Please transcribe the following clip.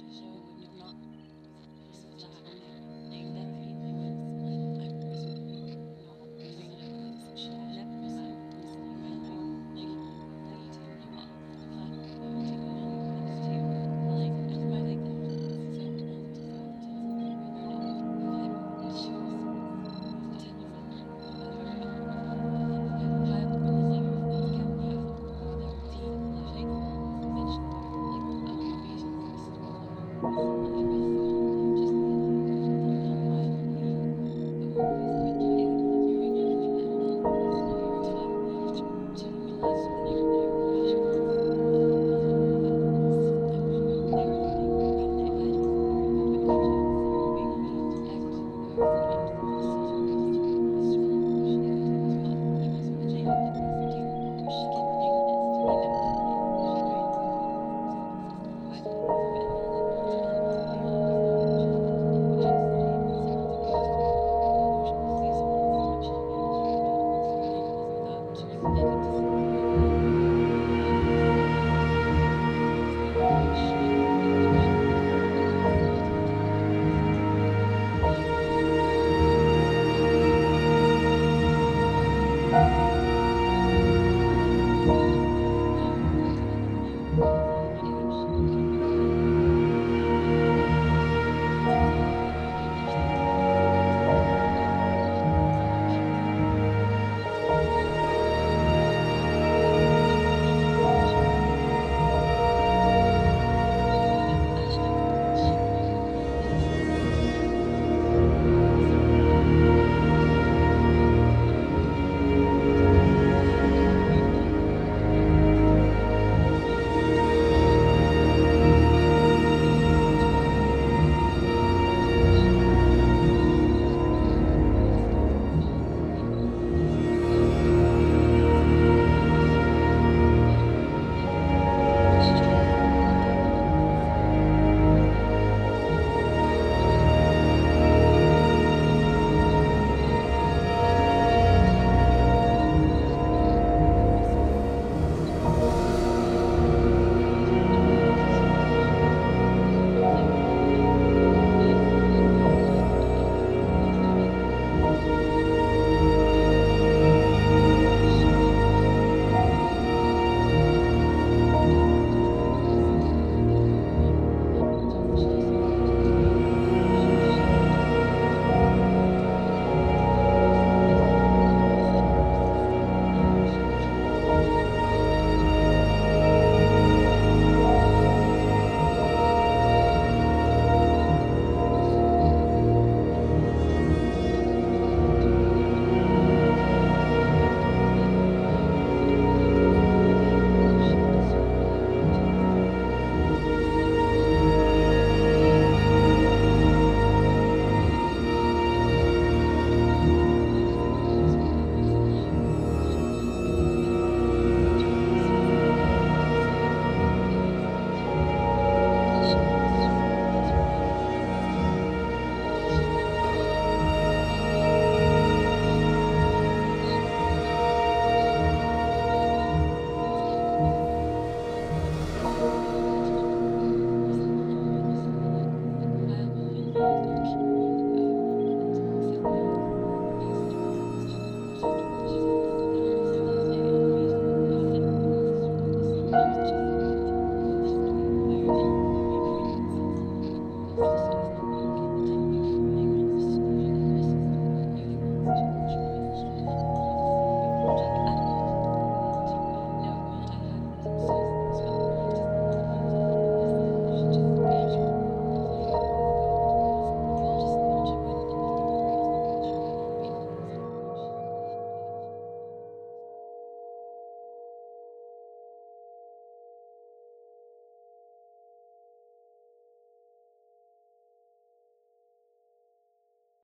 谢谢。